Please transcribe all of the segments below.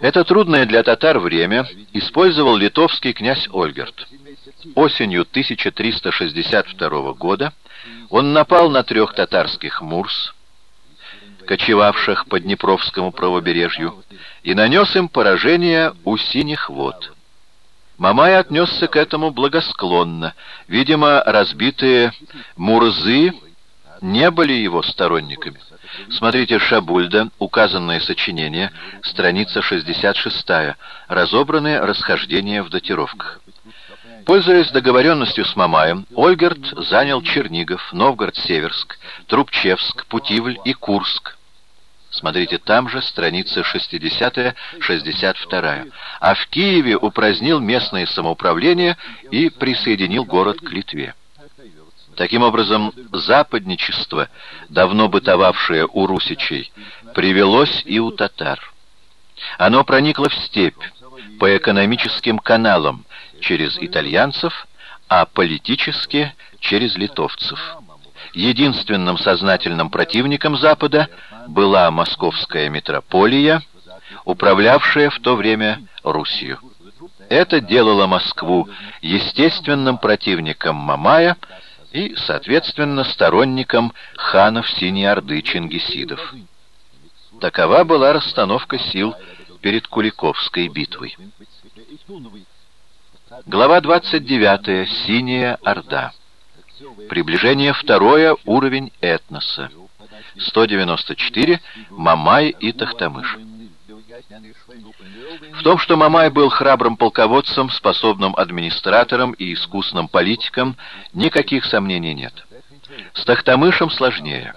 Это трудное для татар время использовал литовский князь Ольгерт. Осенью 1362 года он напал на трех татарских мурс, кочевавших по Днепровскому правобережью, и нанес им поражение у синих вод. Мамай отнесся к этому благосклонно. Видимо, разбитые мурзы не были его сторонниками. Смотрите Шабульда, указанное сочинение, страница 66, разобранные расхождения в датировках. Пользуясь договоренностью с Мамаем, Ольгерт занял Чернигов, Новгород-Северск, Трубчевск, Путивль и Курск. Смотрите, там же страница 60-62. А в Киеве упразднил местное самоуправление и присоединил город к Литве. Таким образом, западничество, давно бытовавшее у русичей, привелось и у татар. Оно проникло в степь по экономическим каналам через итальянцев, а политически через литовцев. Единственным сознательным противником Запада была московская метрополия, управлявшая в то время Русью. Это делало Москву естественным противником Мамая, и, соответственно, сторонником ханов Синей Орды Чингисидов. Такова была расстановка сил перед Куликовской битвой. Глава 29. Синяя Орда. Приближение второе. Уровень этноса. 194. Мамай и Тахтамыш. В том, что Мамай был храбрым полководцем, способным администратором и искусным политиком, никаких сомнений нет. С Тахтамышем сложнее.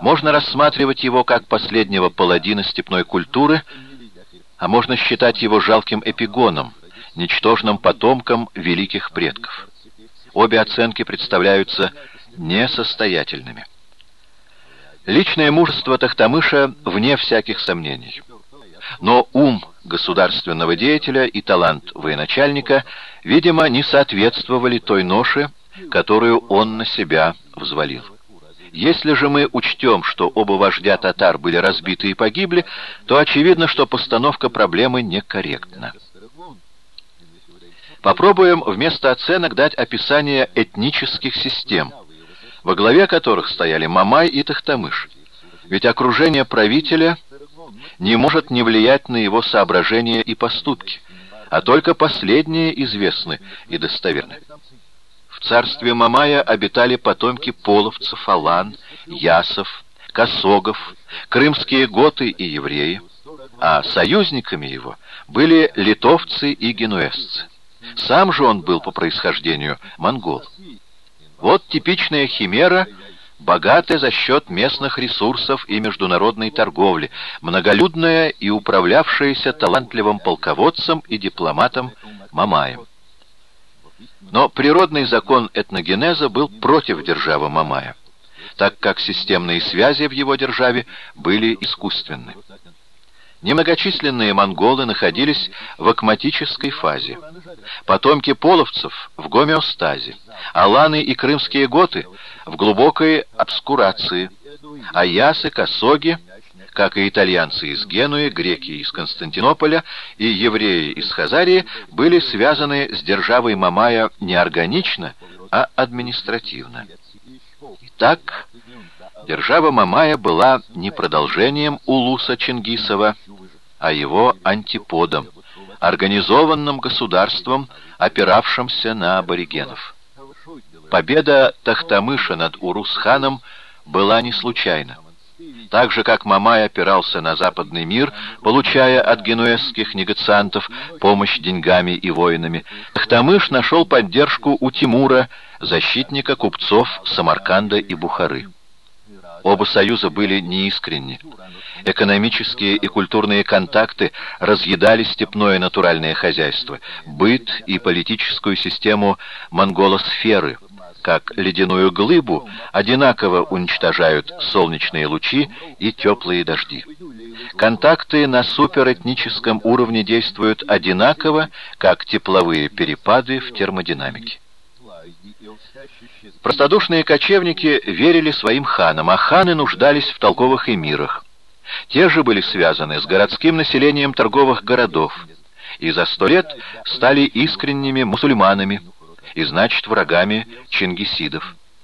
Можно рассматривать его как последнего паладина степной культуры, а можно считать его жалким эпигоном, ничтожным потомком великих предков. Обе оценки представляются несостоятельными. Личное мужество Тахтамыша вне всяких сомнений. Но ум государственного деятеля и талант военачальника, видимо, не соответствовали той ноше, которую он на себя взвалил. Если же мы учтем, что оба вождя татар были разбиты и погибли, то очевидно, что постановка проблемы некорректна. Попробуем вместо оценок дать описание этнических систем, во главе которых стояли Мамай и Тахтамыш. Ведь окружение правителя – не может не влиять на его соображения и поступки, а только последние известны и достоверны. В царстве Мамая обитали потомки половцев, алан, ясов, косогов, крымские готы и евреи, а союзниками его были литовцы и генуэзцы. Сам же он был по происхождению монгол. Вот типичная химера – богатая за счет местных ресурсов и международной торговли, многолюдная и управлявшаяся талантливым полководцем и дипломатом Мамаем. Но природный закон этногенеза был против державы Мамая, так как системные связи в его державе были искусственны. Немногочисленные монголы находились в акматической фазе. Потомки половцев в гомеостазе. Аланы и крымские готы в глубокой обскурации. А ясы, косоги, как и итальянцы из Генуи, греки из Константинополя и евреи из Хазарии, были связаны с державой Мамая не органично, а административно. Итак, Держава Мамая была не продолжением Улуса Чингисова, а его антиподом, организованным государством, опиравшимся на аборигенов. Победа Тахтамыша над Урус-ханом была не случайна. Так же, как Мамай опирался на западный мир, получая от генуэзских негациантов помощь деньгами и воинами, Тахтамыш нашел поддержку у Тимура, защитника купцов Самарканда и Бухары. Оба союза были неискренни. Экономические и культурные контакты разъедали степное натуральное хозяйство, быт и политическую систему монголосферы, как ледяную глыбу одинаково уничтожают солнечные лучи и теплые дожди. Контакты на суперэтническом уровне действуют одинаково, как тепловые перепады в термодинамике. Простодушные кочевники верили своим ханам, а ханы нуждались в толковых эмирах. Те же были связаны с городским населением торговых городов, и за сто лет стали искренними мусульманами, и значит врагами чингисидов.